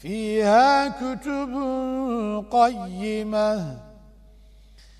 فيها كتب قيمة